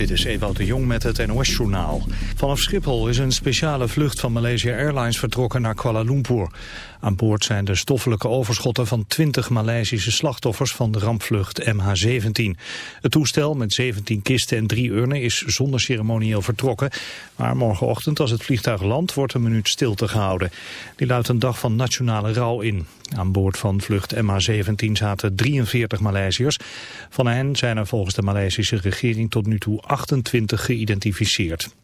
Dit is Ewout de Jong met het NOS-journaal. Vanaf Schiphol is een speciale vlucht van Malaysia Airlines vertrokken naar Kuala Lumpur. Aan boord zijn de stoffelijke overschotten van 20 Maleisische slachtoffers van de rampvlucht MH17. Het toestel met 17 kisten en drie urnen is zonder ceremonieel vertrokken. Maar morgenochtend als het vliegtuig landt wordt een minuut stilte gehouden. Die luidt een dag van nationale rouw in. Aan boord van vlucht MH17 zaten 43 Maleisiërs. Van hen zijn er volgens de Maleisische regering tot nu toe 28 geïdentificeerd.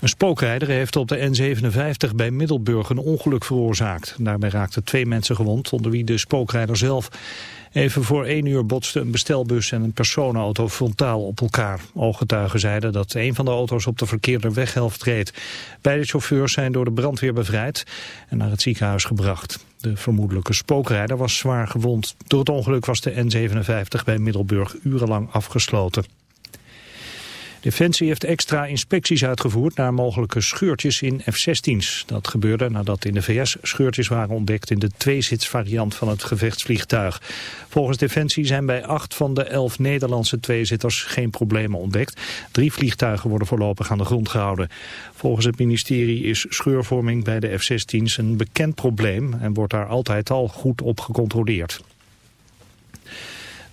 Een spookrijder heeft op de N57 bij Middelburg een ongeluk veroorzaakt. Daarbij raakten twee mensen gewond, onder wie de spookrijder zelf. Even voor één uur botsten een bestelbus en een personenauto frontaal op elkaar. Ooggetuigen zeiden dat een van de auto's op de verkeerde weghelft reed. Beide chauffeurs zijn door de brandweer bevrijd en naar het ziekenhuis gebracht. De vermoedelijke spookrijder was zwaar gewond. Door het ongeluk was de N57 bij Middelburg urenlang afgesloten. Defensie heeft extra inspecties uitgevoerd naar mogelijke scheurtjes in F-16's. Dat gebeurde nadat in de VS scheurtjes waren ontdekt in de tweezitsvariant van het gevechtsvliegtuig. Volgens Defensie zijn bij acht van de elf Nederlandse tweezitters geen problemen ontdekt. Drie vliegtuigen worden voorlopig aan de grond gehouden. Volgens het ministerie is scheurvorming bij de F-16's een bekend probleem en wordt daar altijd al goed op gecontroleerd.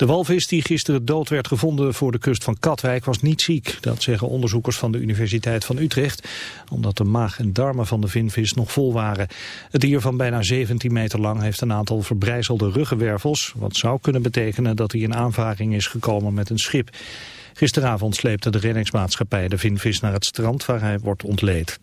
De walvis die gisteren dood werd gevonden voor de kust van Katwijk was niet ziek. Dat zeggen onderzoekers van de Universiteit van Utrecht, omdat de maag en darmen van de vinvis nog vol waren. Het dier van bijna 17 meter lang heeft een aantal verbrijzelde ruggenwervels, wat zou kunnen betekenen dat hij in aanvaring is gekomen met een schip. Gisteravond sleepte de reddingsmaatschappij de vinvis naar het strand waar hij wordt ontleed.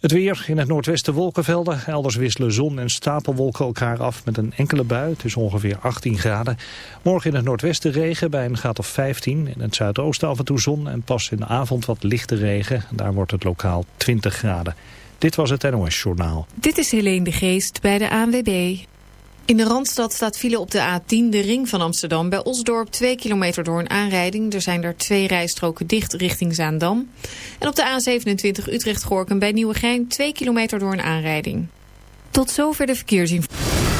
Het weer in het noordwesten wolkenvelden. Elders wisselen zon en stapelwolken elkaar af met een enkele bui. Het is ongeveer 18 graden. Morgen in het noordwesten regen bij een graad of 15. In het zuidoosten af en toe zon en pas in de avond wat lichte regen. Daar wordt het lokaal 20 graden. Dit was het NOS Journaal. Dit is Helene de Geest bij de ANWB. In de Randstad staat file op de A10, de ring van Amsterdam. Bij Osdorp 2 kilometer door een aanrijding. Er zijn er twee rijstroken dicht richting Zaandam. En op de A27 Utrecht-Gorkum bij Nieuwegein 2 kilometer door een aanrijding. Tot zover de verkeersinformatie.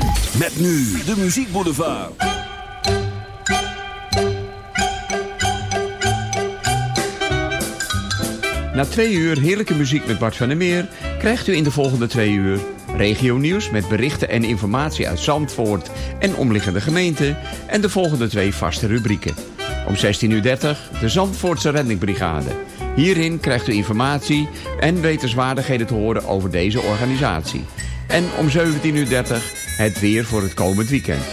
Met nu de muziekboulevard. Na twee uur heerlijke muziek met Bart van der Meer... krijgt u in de volgende twee uur regio nieuws met berichten en informatie uit Zandvoort en omliggende gemeenten... en de volgende twee vaste rubrieken. Om 16.30 uur de Zandvoortse Reddingbrigade. Hierin krijgt u informatie en wetenswaardigheden te horen over deze organisatie. En om 17.30 uur het weer voor het komend weekend.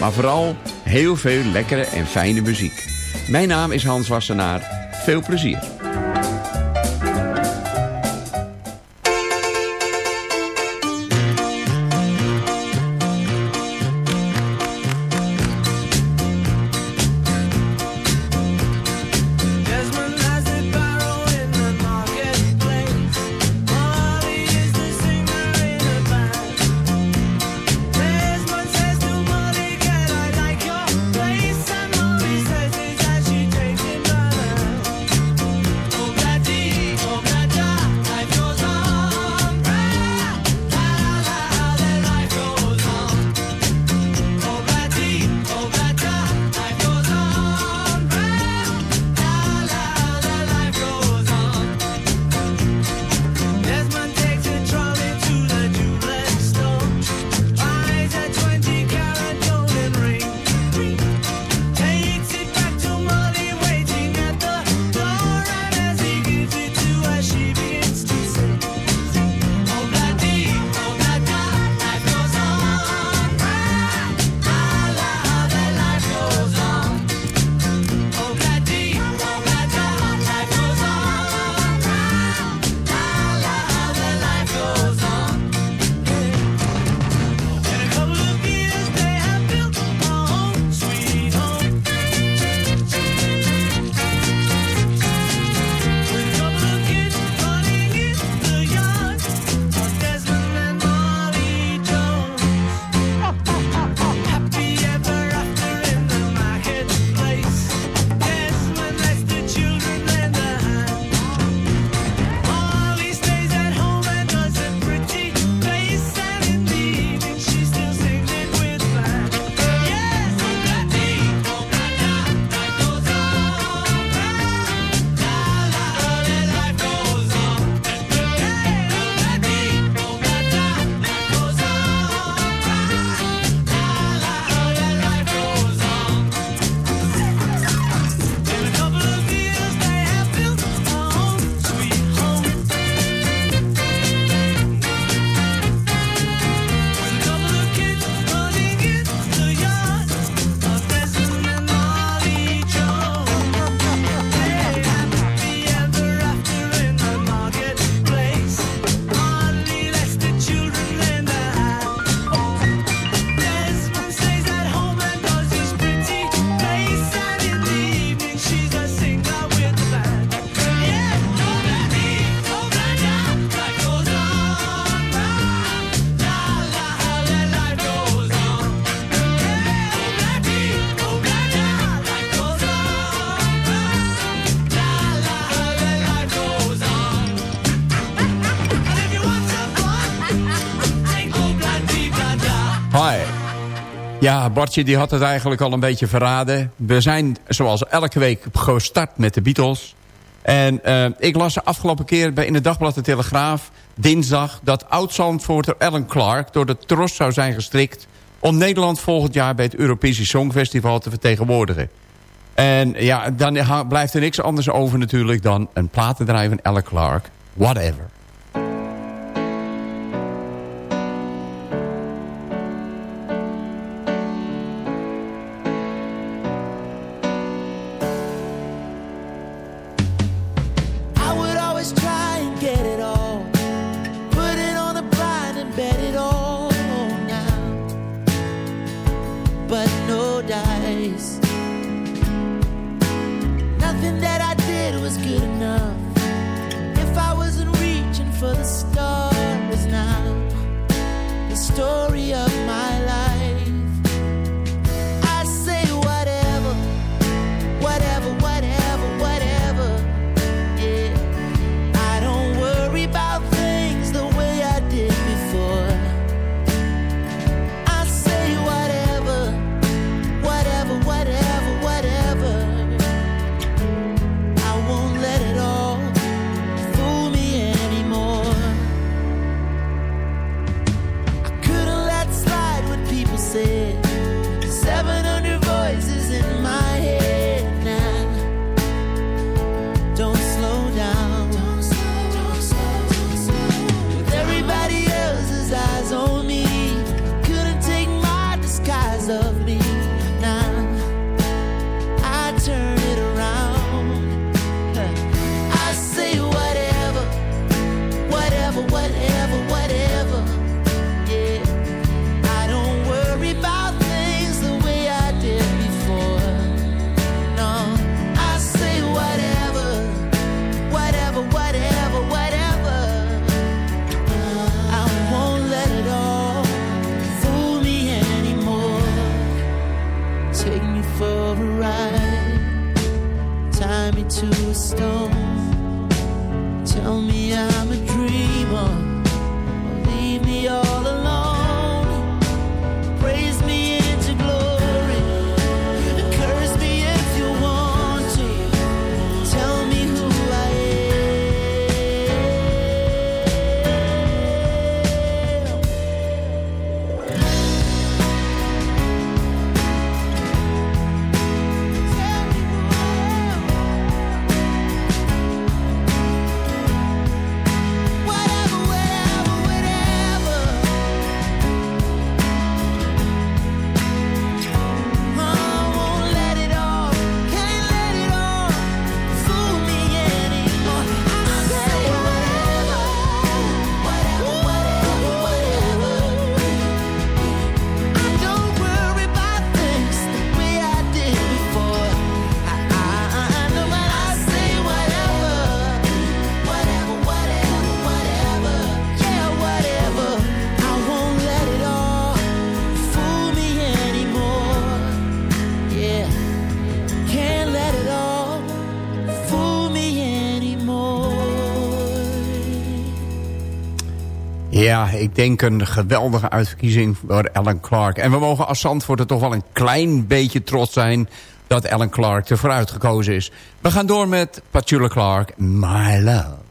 Maar vooral heel veel lekkere en fijne muziek. Mijn naam is Hans Wassenaar. Veel plezier. Ja, Bartje die had het eigenlijk al een beetje verraden. We zijn zoals elke week gestart met de Beatles. En uh, ik las de afgelopen keer bij in het Dagblad de Telegraaf... dinsdag dat oud-Zandvoorter Alan Clark door de tros zou zijn gestrikt... om Nederland volgend jaar bij het Europese Songfestival te vertegenwoordigen. En ja, dan blijft er niks anders over natuurlijk dan een platendrijver van Alan Clark. Whatever. Ja, ik denk een geweldige uitverkiezing voor Alan Clark. En we mogen als Zandvoort er toch wel een klein beetje trots zijn... dat Alan Clark er vooruit gekozen is. We gaan door met Petula Clark, My Love.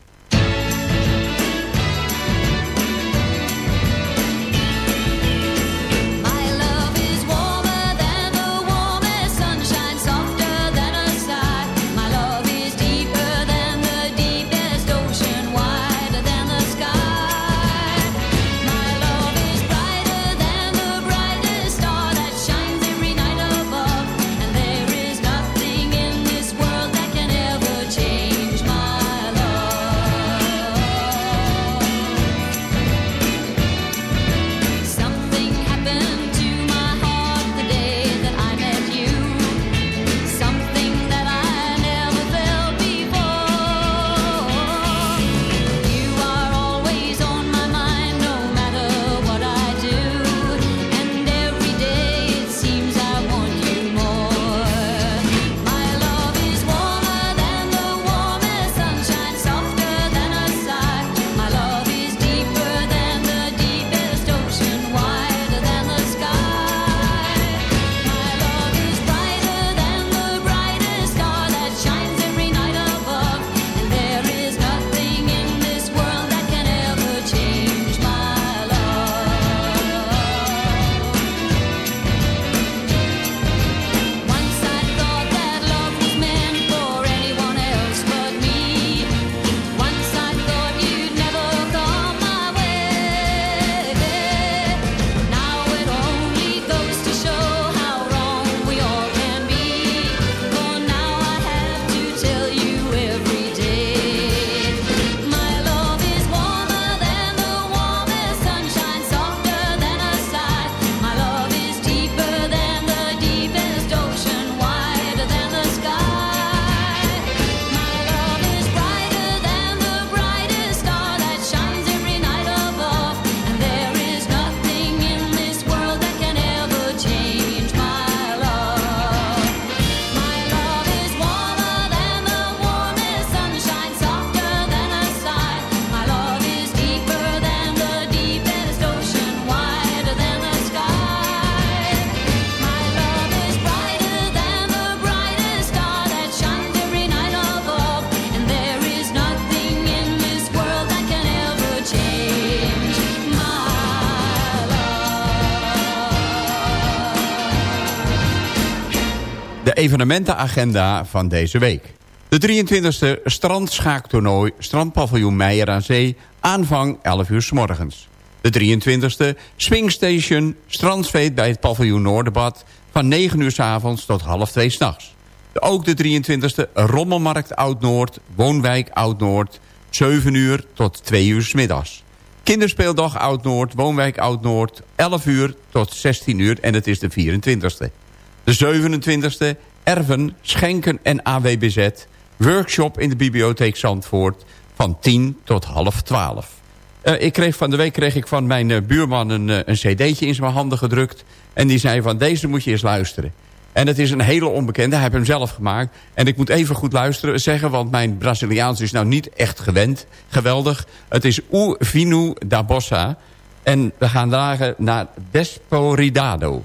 Evenementenagenda van deze week. De 23e strandschaaktoernooi Strandpaviljoen Meijer aan Zee... aanvang 11 uur s morgens. De 23e Swingstation Strandsveet bij het paviljoen Noorderbad... van 9 uur s avonds tot half 2 s'nachts. Ook de 23e Rommelmarkt Oud-Noord, Woonwijk Oud-Noord... 7 uur tot 2 uur middags. Kinderspeeldag Oud-Noord, Woonwijk Oud-Noord... 11 uur tot 16 uur en het is de 24e. De 27e Erven, Schenken en AWBZ. Workshop in de bibliotheek Zandvoort van 10 tot half 12. Uh, ik kreeg van de week kreeg ik van mijn uh, buurman een, uh, een cd'tje in zijn handen gedrukt. En die zei van deze moet je eens luisteren. En het is een hele onbekende, hij heeft hem zelf gemaakt. En ik moet even goed luisteren zeggen, want mijn Braziliaans is nou niet echt gewend. Geweldig. Het is U Vinu da Bossa. En we gaan dragen naar Desporidado.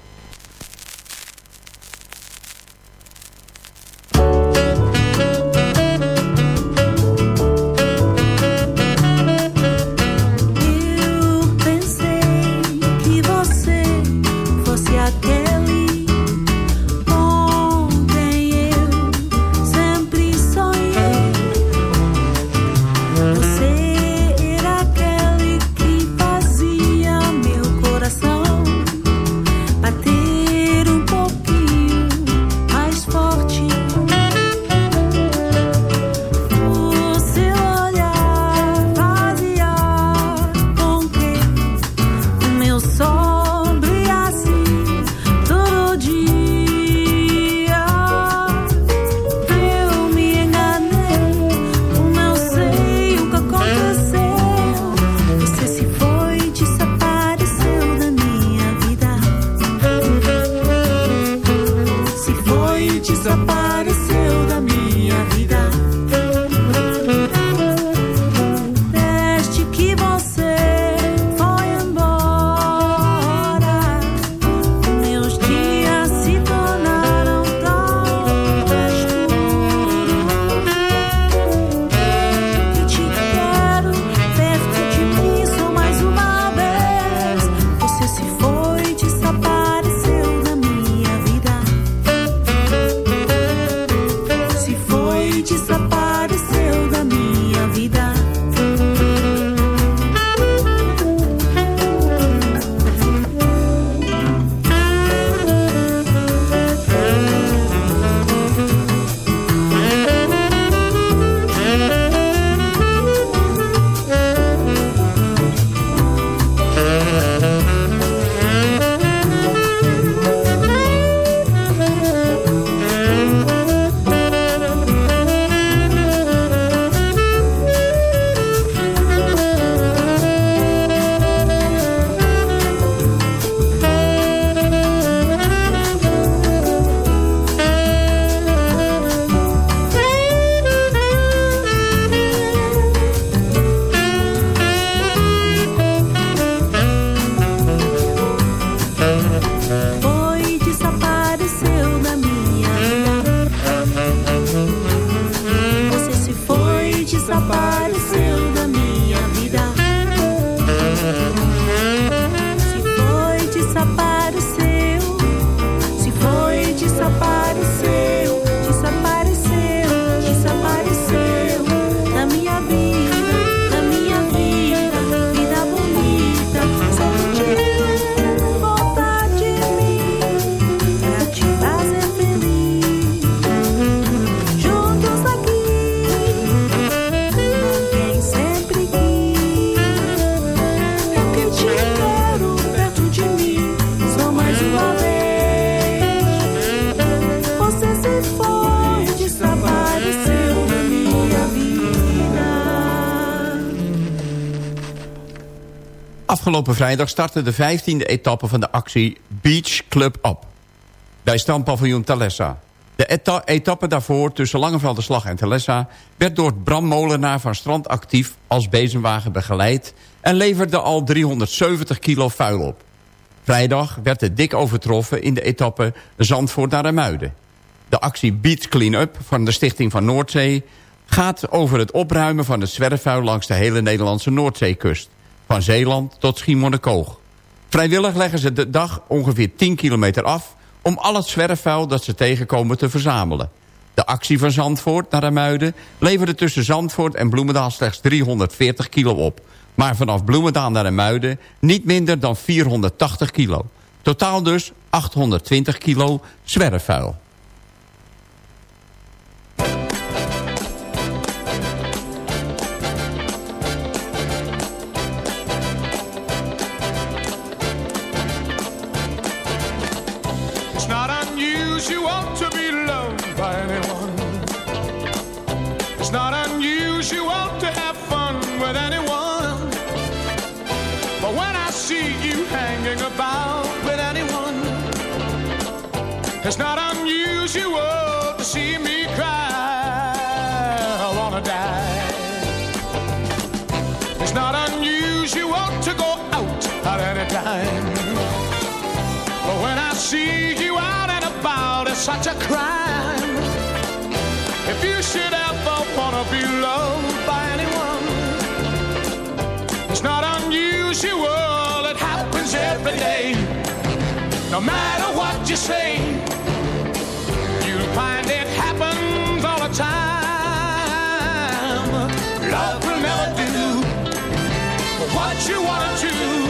Vrijdag startte de 15e etappe van de actie Beach Club Up. Bij standpaviljoen Talessa. De etappe daarvoor tussen Langevelde Slag en Talessa... werd door Bram Molenaar van Strand actief als bezemwagen begeleid... en leverde al 370 kilo vuil op. Vrijdag werd het dik overtroffen in de etappe Zandvoort naar Muiden. De actie Beach Clean Up van de Stichting van Noordzee... gaat over het opruimen van het zwerfvuil langs de hele Nederlandse Noordzeekust van Zeeland tot Schiermonnikoog. Vrijwillig leggen ze de dag ongeveer 10 kilometer af... om al het zwerfvuil dat ze tegenkomen te verzamelen. De actie van Zandvoort naar Muiden leverde tussen Zandvoort en Bloemendaal slechts 340 kilo op. Maar vanaf Bloemendaal naar Muiden niet minder dan 480 kilo. Totaal dus 820 kilo zwerfvuil. Such a crime. If you should ever wanna be loved by anyone, it's not unusual. It happens every day. No matter what you say you'll find it happens all the time. Love will never do what you want to do.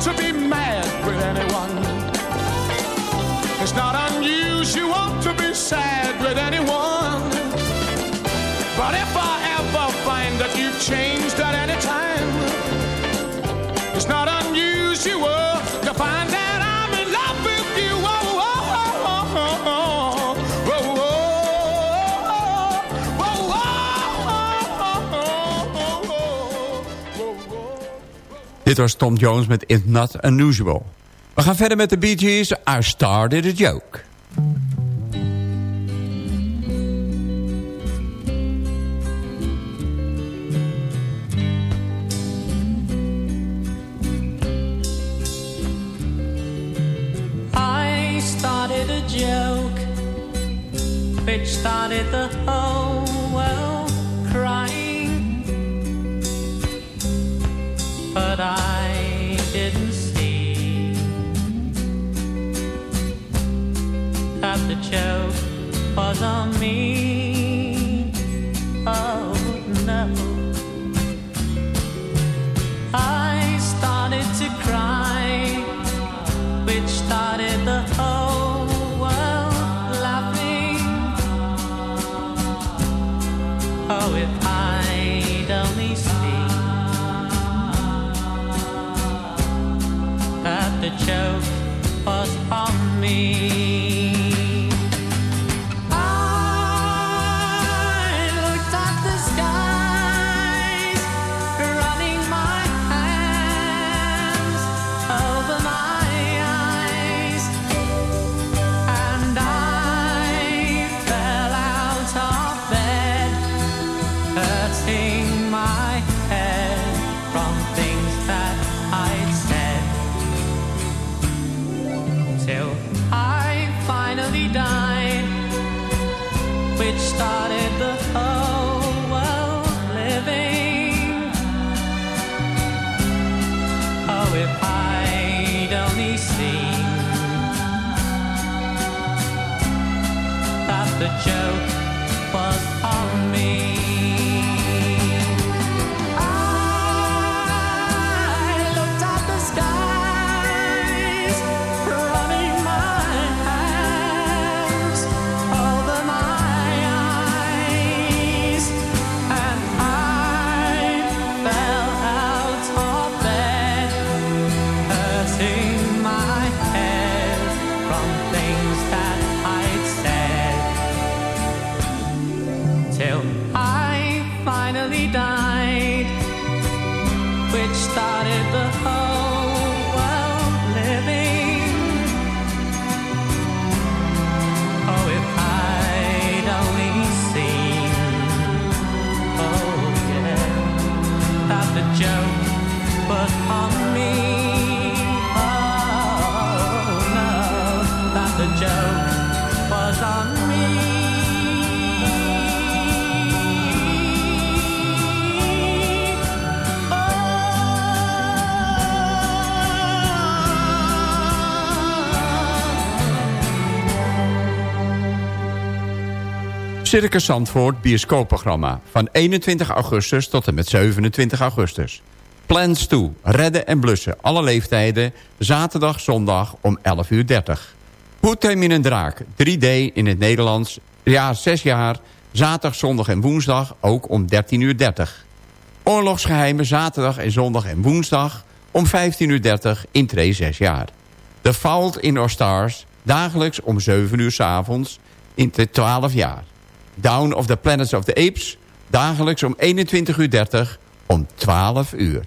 To be mad with anyone. It's not unusual to be sad with anyone. Dit was Tom Jones met It's Not Unusual. We gaan verder met de Bee Gees. I Started a Joke. I started a joke which started the whole But I didn't see that the joke was on me. Oh Circus Zandvoort bioscoopprogramma. Van 21 augustus tot en met 27 augustus. Plans toe, redden en blussen. Alle leeftijden. Zaterdag, zondag om 11 uur 30. Hoe tem je een draak? 3D in het Nederlands. Ja, 6 jaar. Zaterdag, zondag en woensdag ook om 13 uur 30. Oorlogsgeheimen zaterdag en zondag en woensdag om 15 uur 30 in 2 6 jaar. The Fault in Our Stars dagelijks om 7 uur s avonds in 12 jaar. Down of the Planets of the Apes dagelijks om 21 uur 30 om 12 uur.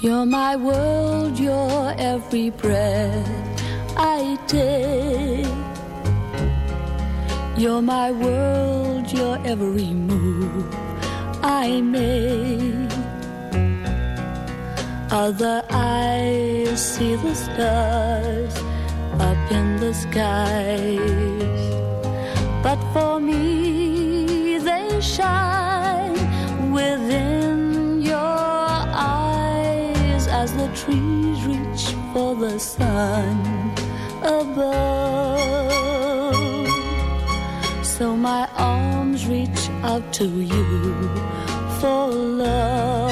You're my world, you're every breath I take. You're my world, you're every move I make. Other eyes see the stars up in the skies. But for me, they shine within your eyes as the trees reach for the sun above. So my arms reach out to you for love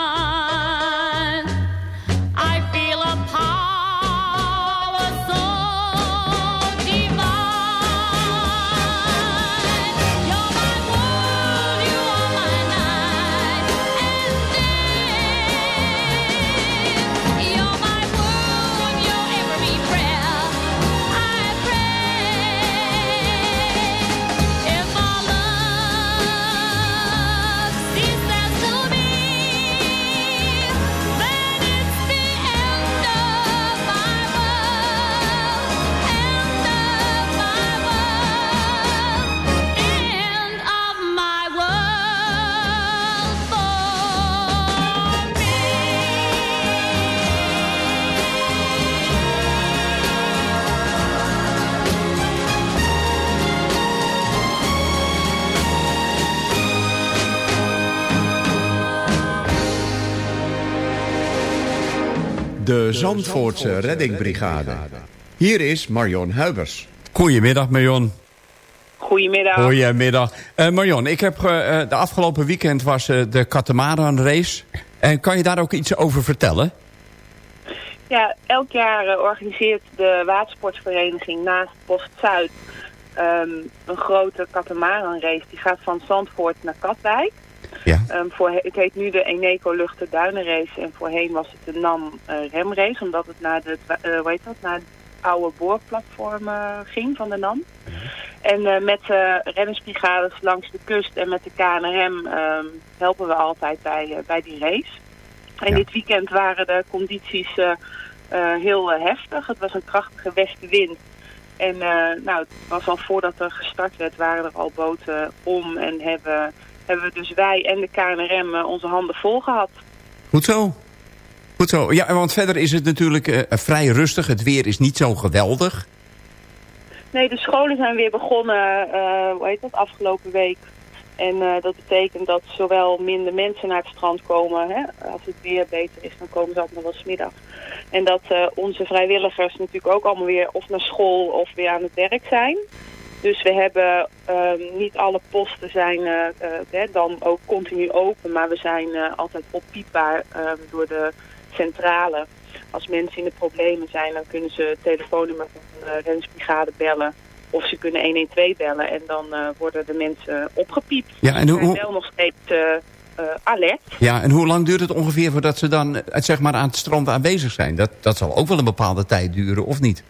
De Zandvoortse Reddingbrigade. Hier is Marion Huibers. Goedemiddag Marion. Goedemiddag. Goedemiddag. Eh Marion, ik heb eh, de afgelopen weekend was eh, de Katamaran race. En kan je daar ook iets over vertellen? Ja, elk jaar organiseert de watersportvereniging naast Post Zuid ehm, een grote katamaranrace. Die gaat van Zandvoort naar Katwijk. Ja. Ehm, voor, het heet nu de Eneco Luchten Duinenrace en voorheen was het de NAM eh, Remrace, omdat het naar de, eh, hoe heet dat, naar het oude boorplatform eh, ging van de NAM. En eh, met eh reddingsbrigades langs de kust en met de KNRM ehm, helpen we altijd bij, bij die race. En dit weekend waren de condities heel heftig. Het was een krachtige westenwind. En nou, het was al voordat er gestart werd, waren er al boten om. En hebben, hebben we dus wij en de KNRM eh, onze handen vol gehad. Goed zo. Goed zo. Ja, want verder is het natuurlijk eh, vrij rustig. Het weer is niet zo geweldig. Nee, de scholen zijn weer begonnen, eh, hoe heet dat, afgelopen week. En dat betekent dat zowel minder mensen naar het strand komen. Hè? Als het weer beter is, dan komen ze allemaal wel 's middag. En dat onze vrijwilligers natuurlijk ook allemaal weer of naar school of weer aan het werk zijn. Dus we hebben ehm, niet alle posten zijn eh, eh, dan ook continu open, maar we zijn eh, altijd oppiepbaar ehm, door de centrale. Als mensen in de problemen zijn, dan kunnen ze het telefoonnummer van de reddingsbrigade bellen. Of ze kunnen 112 bellen en dan worden de mensen opgepiept. Ja, en hoe- wel nog steeds alert. Ja, en hoe lang duurt het ongeveer voordat ze dan zeg maar, aan het strand aanwezig zijn? Dat, dat zal ook wel een bepaalde tijd duren, of niet?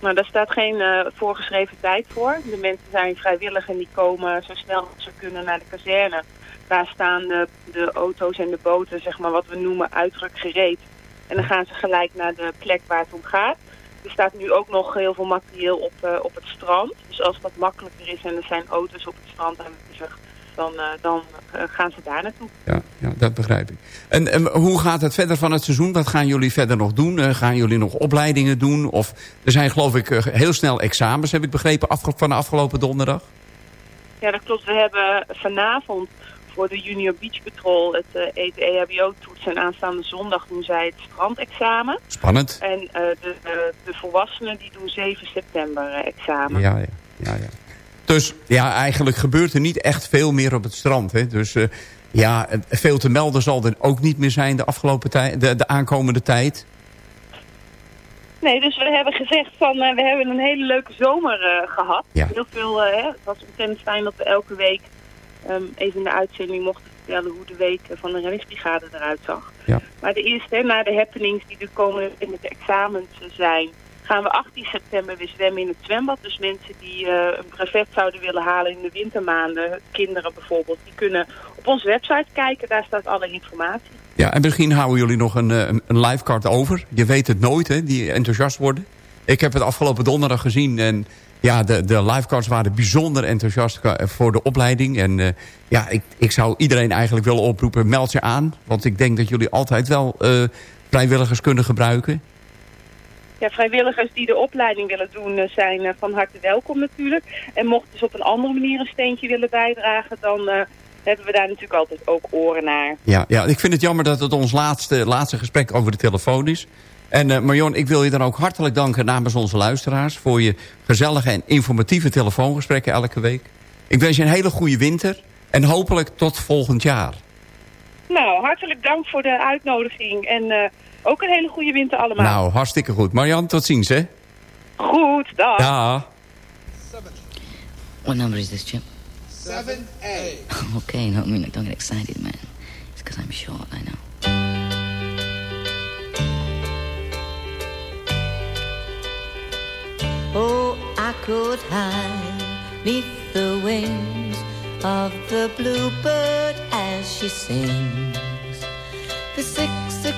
Nou, daar staat geen eh, voorgeschreven tijd voor. De mensen zijn vrijwillig en die komen zo snel als ze kunnen naar de kazerne. Daar staan de, de auto's en de boten, zeg maar wat we noemen, uitrukgereed. En dan gaan ze gelijk naar de plek waar het om gaat. Er staat nu ook nog heel veel materieel op, eh, op het strand. Dus als dat makkelijker is en er zijn auto's op het strand aanwezig, dan, eh, dan eh, gaan ze daar naartoe. Ja, ja dat begrijp ik. En, en hoe gaat het verder van het seizoen? Wat gaan jullie verder nog doen? Eh, gaan jullie nog opleidingen doen? Of er zijn geloof ik heel snel examens, heb ik begrepen, van de afgelopen donderdag. Ja, dat klopt. We hebben vanavond voor de Junior Beach Patrol het uh, EHBO-toets. En aanstaande zondag doen zij het strandexamen. Spannend. En de, de, de volwassenen die doen 7 september examen. Ja, ja, ja, ja. Dus ja, eigenlijk gebeurt er niet echt veel meer op het strand. Hè? Dus eh, ja, veel te melden zal er ook niet meer zijn de, afgelopen tijd, de, de aankomende tijd. Nee, dus we hebben gezegd van eh, we hebben een hele leuke zomer eh, gehad. Ja. Heel veel, hè, het was ontzettend fijn dat we elke week ehm, even in de uitzending mochten vertellen hoe de week van de reddingsbrigade eruit zag. Ja. Maar de eerste, hè, na de happenings die de komende in met de examens eh, zijn, gaan we 18 september weer zwemmen in het zwembad. Dus mensen die eh, een brevet zouden willen halen in de wintermaanden, kinderen bijvoorbeeld, die kunnen op onze website kijken. Daar staat alle informatie. Ja, en misschien houden jullie nog een, eh, een, livecard over. Je weet het nooit, hè, die enthousiast worden. Ik heb het afgelopen donderdag gezien en ja, de, de livecards waren bijzonder enthousiast ka- voor de opleiding. En eh, ja, ik, ik zou iedereen eigenlijk willen oproepen, meld je aan. Want ik denk dat jullie altijd wel eh, vrijwilligers kunnen gebruiken. Ja, vrijwilligers die de opleiding willen doen eh, zijn eh, van harte welkom natuurlijk. En mochten ze op een andere manier een steentje willen bijdragen, dan eh, hebben we daar natuurlijk altijd ook oren naar. Ja, ja, ik vind het jammer dat het ons laatste, laatste gesprek over de telefoon is. En eh, Marion, ik wil je dan ook hartelijk danken namens onze luisteraars... voor je gezellige en informatieve telefoongesprekken elke week. Ik wens je een hele goede winter en hopelijk tot volgend jaar. Nou, hartelijk dank voor de uitnodiging en ook een hele goede winter allemaal. Nou, hartstikke goed. Marian, tot ziens, hè? Goed, dag. Ja. What number is this, Chip? 7A. Okay, no, I mean, don't get excited, man. It's because I'm short, I know. Oh, I could hide neath the wings of the bluebird as she sings. The six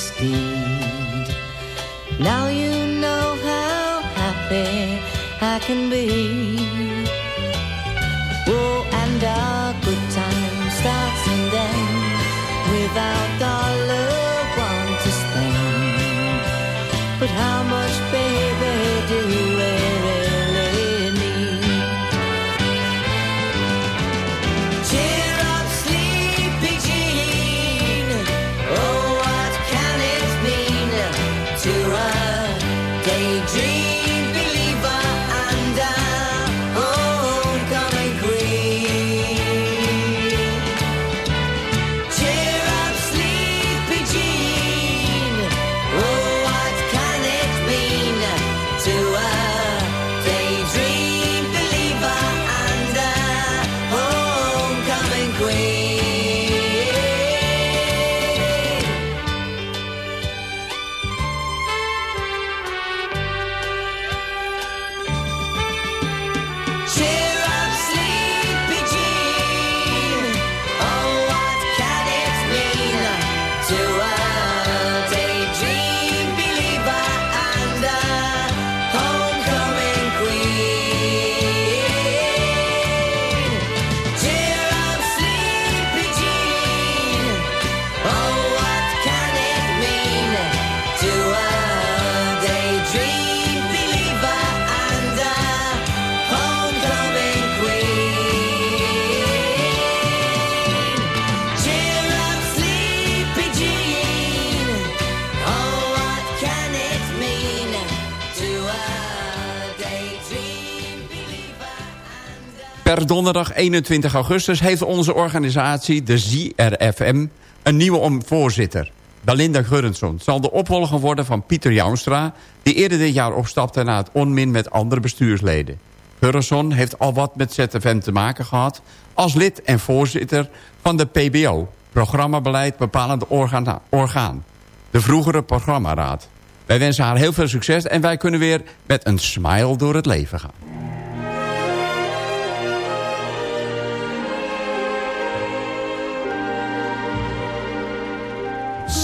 Steed. Now you know how happy I can be. Oh, and our good time starts and ends without our Per donderdag 21 augustus heeft onze organisatie, de ZRFM, een nieuwe voorzitter. Belinda Gurrensson zal de opvolger worden van Pieter Jouwstra... die eerder dit jaar opstapte na het onmin met andere bestuursleden. Gurrensson heeft al wat met ZFM te maken gehad... als lid en voorzitter van de PBO, Programmabeleid Bepalend Organa- Orgaan. De vroegere programmaraad. Wij wensen haar heel veel succes en wij kunnen weer met een smile door het leven gaan.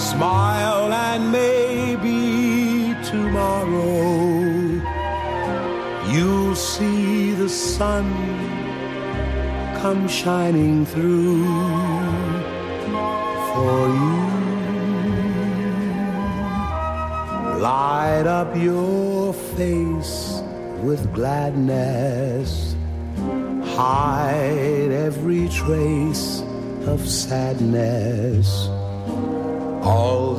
Smile and maybe tomorrow you'll see the sun come shining through for you. Light up your face with gladness, hide every trace of sadness.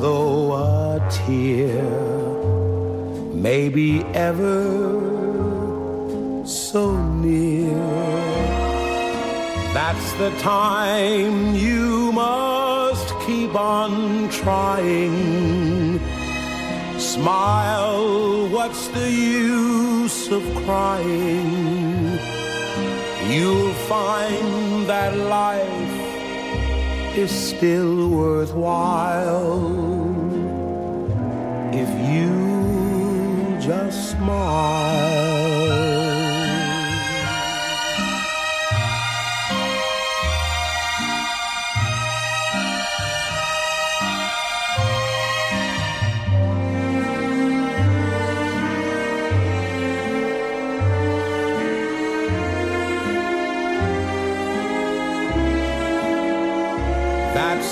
Although a tear may be ever so near, that's the time you must keep on trying. Smile, what's the use of crying? You'll find that life is still worthwhile if you just smile.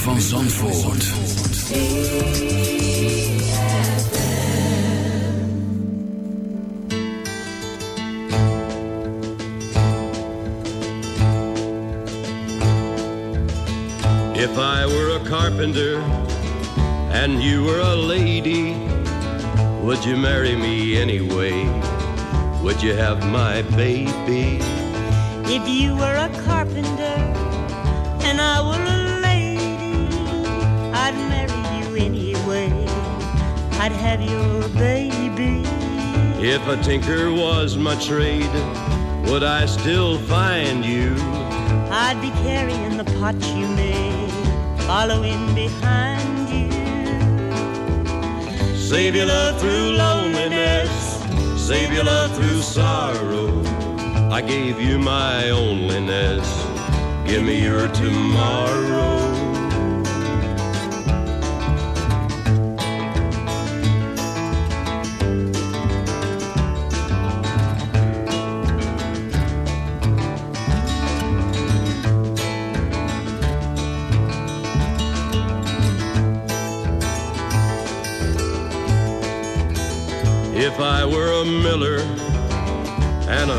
Van Zandvoort. If I were a carpenter and you were a lady, would you marry me anyway? Would you have my baby? If you were a carpenter I'd have your baby. If a tinker was my trade, would I still find you? I'd be carrying the pot you made, following behind you. Save your love through loneliness, save your love through sorrow. I gave you my onlyness, give me your tomorrow.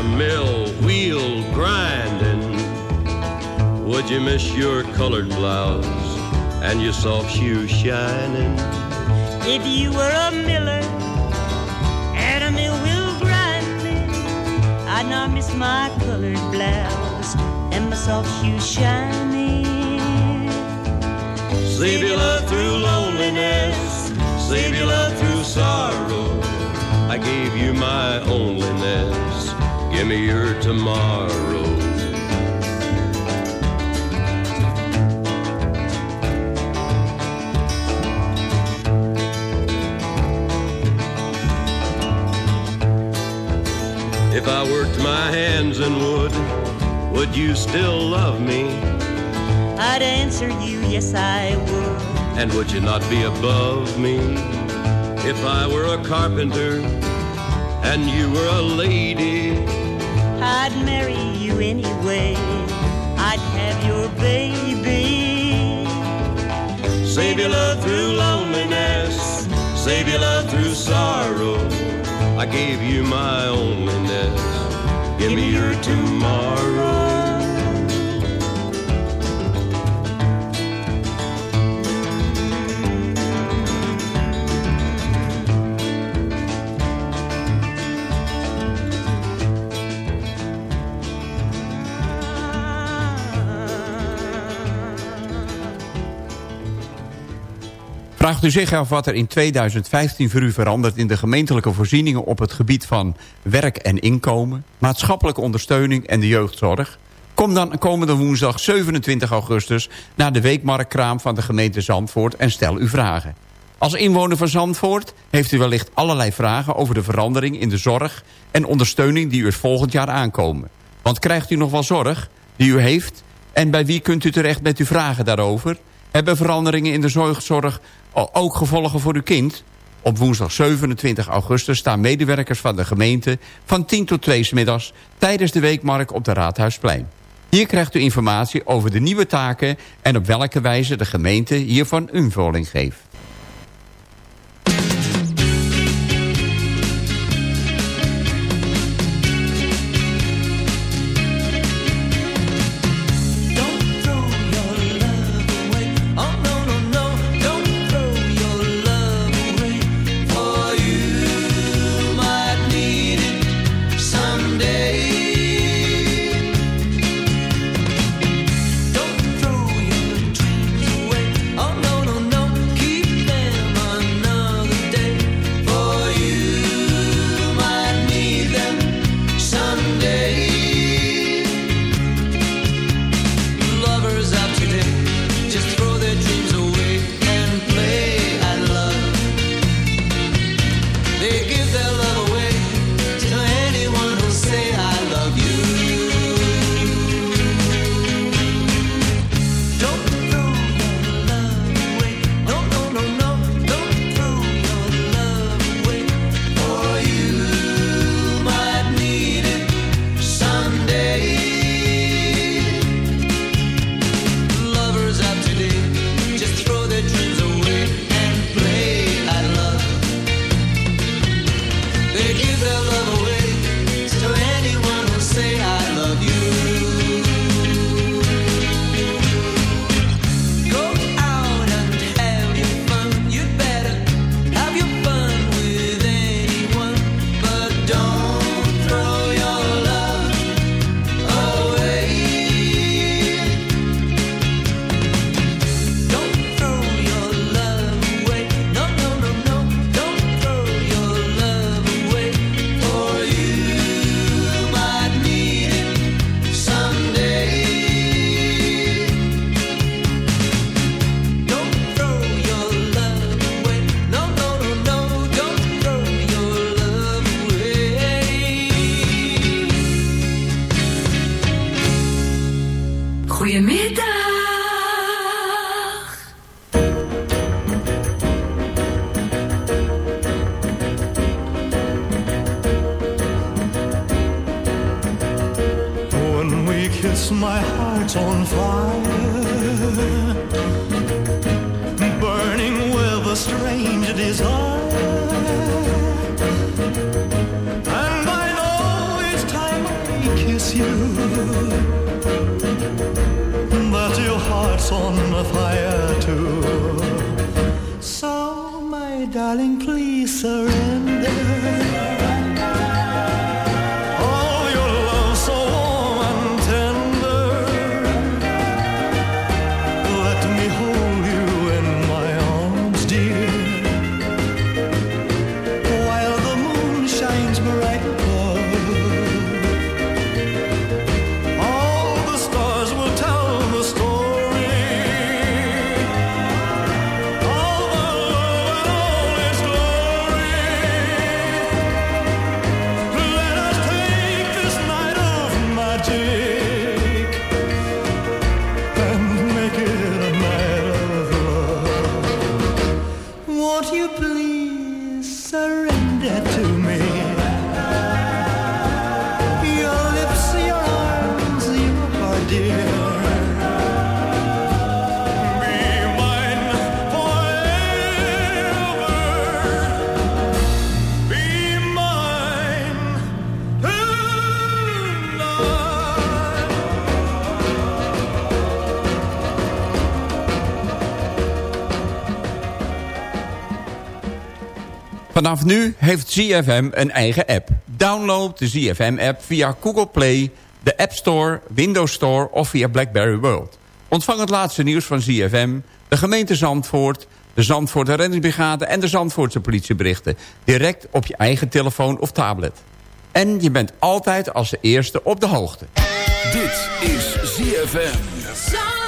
A mill wheel grinding, would you miss your colored blouse and your soft shoes shining? If you were a miller and a mill wheel grinding, I'd not miss my colored blouse and my soft shoes shining. Save your love through loneliness, save your love through sorrow. I gave you my onlyness, give me your tomorrow. If I worked my hands in wood, would you still love me? I'd answer you, yes, I would. And would you not be above me? If I were a carpenter and you were a lady, I'd marry you anyway. I'd have your baby. save your love through loneliness, save your love through sorrow. I gave you my onlyness, give me your tomorrow. Vraagt u zich af wat er in 2015 voor u verandert... in de gemeentelijke voorzieningen op het gebied van werk en inkomen... maatschappelijke ondersteuning en de jeugdzorg? Kom dan komende woensdag 27 augustus... naar de weekmarktkraam van de gemeente Zandvoort en stel uw vragen. Als inwoner van Zandvoort heeft u wellicht allerlei vragen... over de verandering in de zorg en ondersteuning die u volgend jaar aankomen. Want krijgt u nog wel zorg die u heeft... en bij wie kunt u terecht met uw vragen daarover... Hebben veranderingen in de zorgzorg ook gevolgen voor uw kind? Op woensdag 27 augustus staan medewerkers van de gemeente... van 10 tot 2 's middags tijdens de weekmarkt op de Raadhuisplein. Hier krijgt u informatie over de nieuwe taken... en op welke wijze de gemeente hiervan invulling geeft. Vanaf nu heeft ZFM een eigen app. Download de ZFM-app via Google Play, de App Store, Windows Store of via BlackBerry World. Ontvang het laatste nieuws van ZFM, de gemeente Zandvoort... de Zandvoortse Reddingsbrigade en de Zandvoortse politieberichten... direct op je eigen telefoon of tablet. En je bent altijd als de eerste op de hoogte. Dit is ZFM.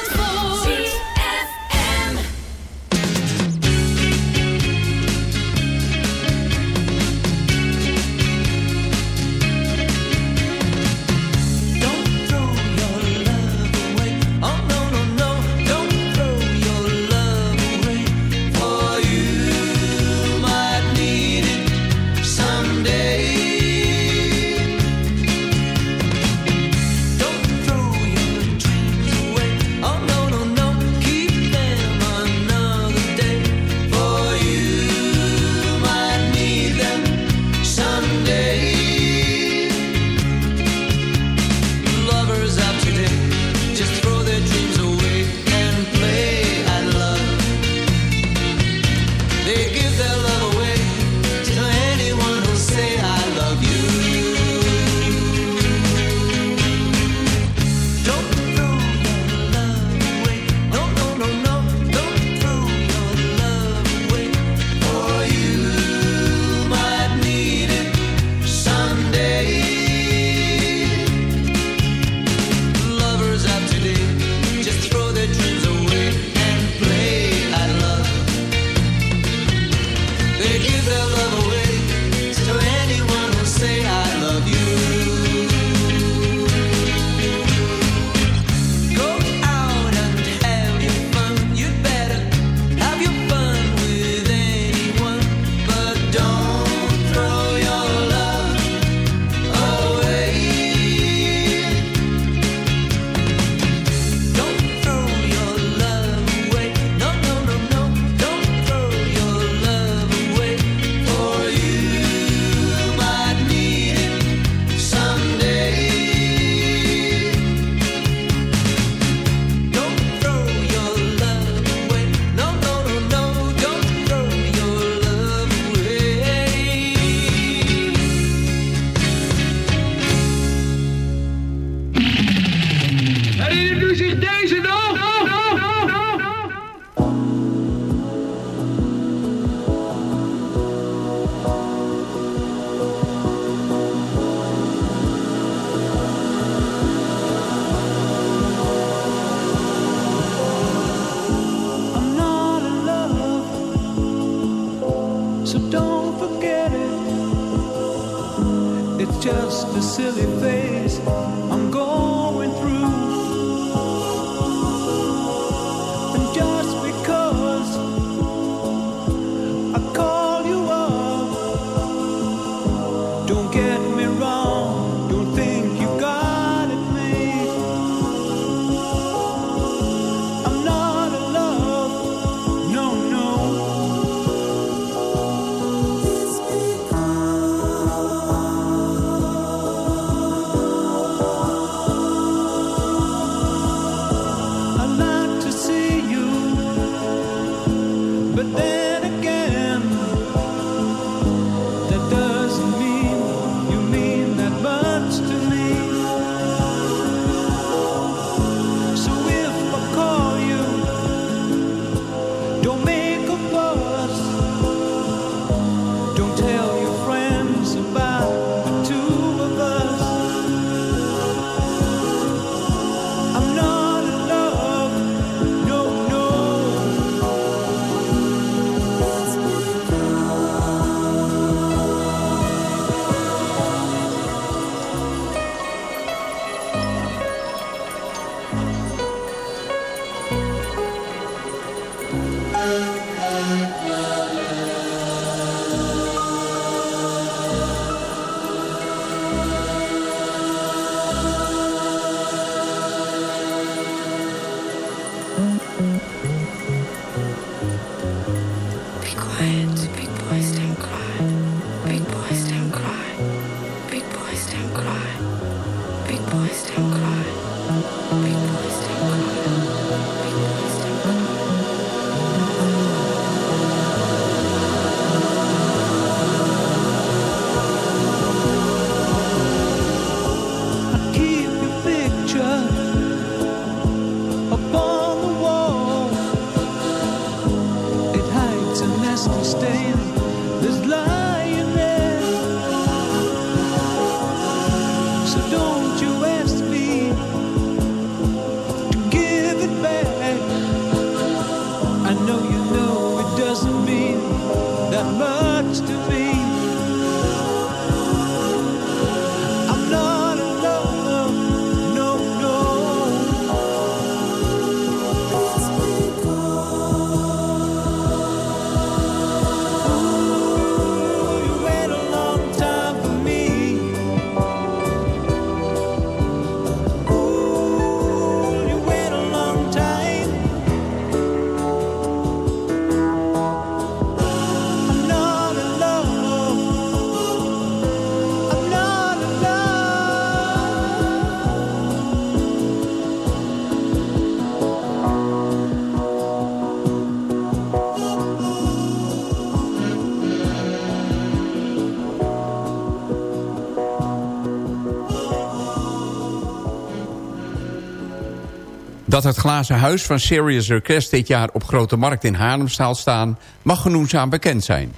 Dat het glazen huis van Serious Request dit jaar op Grote Markt in Haarlem zal staan... mag genoegzaam bekend zijn.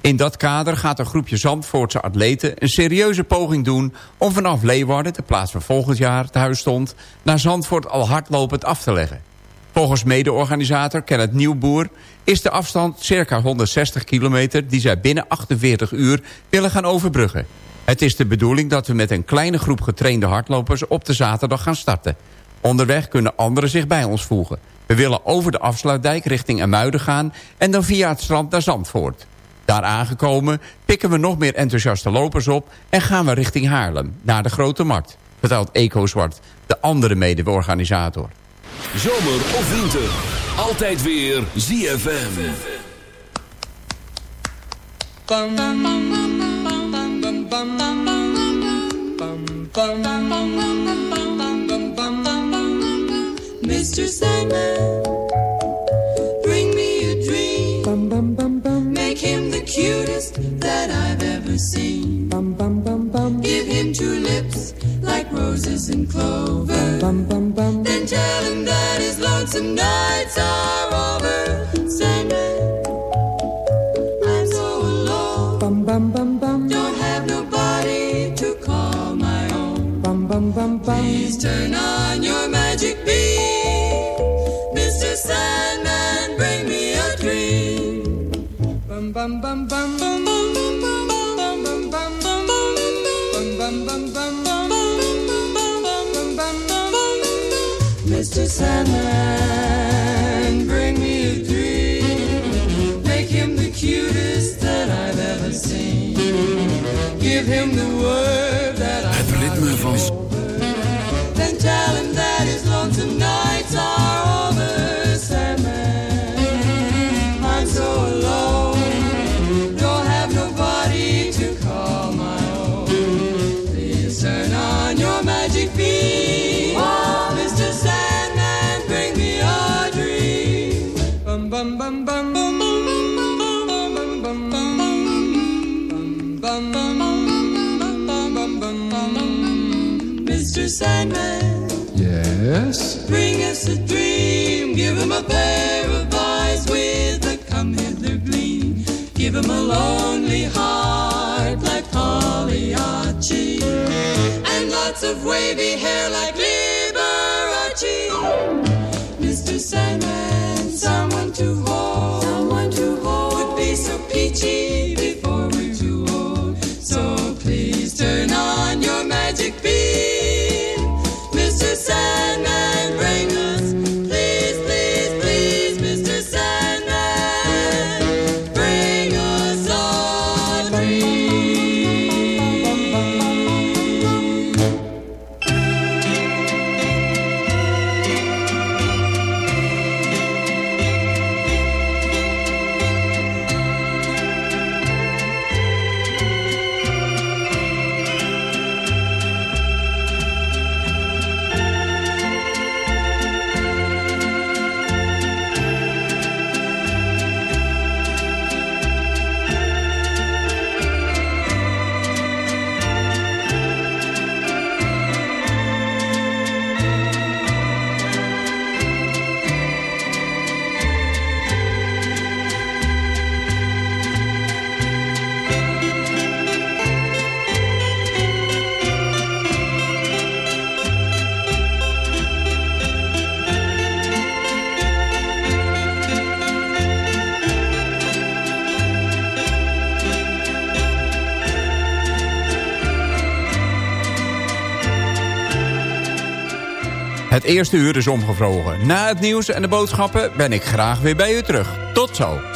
In dat kader gaat een groepje Zandvoortse atleten een serieuze poging doen... om vanaf Leeuwarden, de plaats waar volgend jaar het huis stond... naar Zandvoort al hardlopend af te leggen. Volgens mede-organisator Kenneth Nieuwboer is de afstand circa 160 kilometer... die zij binnen 48 uur willen gaan overbruggen. Het is de bedoeling dat we met een kleine groep getrainde hardlopers... op de zaterdag gaan starten. Onderweg kunnen anderen zich bij ons voegen. We willen over de afsluitdijk richting Amuiden gaan... en dan via het strand naar Zandvoort. Daar aangekomen pikken we nog meer enthousiaste lopers op... en gaan we richting Haarlem, naar de Grote Markt... vertelt Eco Zwart, de andere mede-organisator. Zomer of winter, altijd weer ZFM. Mr. Sandman, bring me a dream. Make him the cutest that I've ever seen. Give him two lips like roses and clover. Then tell him that his lonesome nights are over. Sandman, I'm so alone. Don't have nobody to call my own. Please turn on your magic. Sandman, bring me a dream. Bum bum bum bum bum bum bum bum bum bum bum bum bum bum bum Mr. Sandman, bring me a dream. Make him the cutest that I've ever seen. Give him the word Mr. Sandman. Yes? Bring us a dream, give him a pair of eyes with a come hither gleam. Give him a lonely heart like Pagliacci, and lots of wavy hair like Liberace. Mr. Sandman, someone to hold, someone to hold would be so peachy eerste uur is omgevlogen. Na het nieuws en de boodschappen ben ik graag weer bij u terug. Tot zo.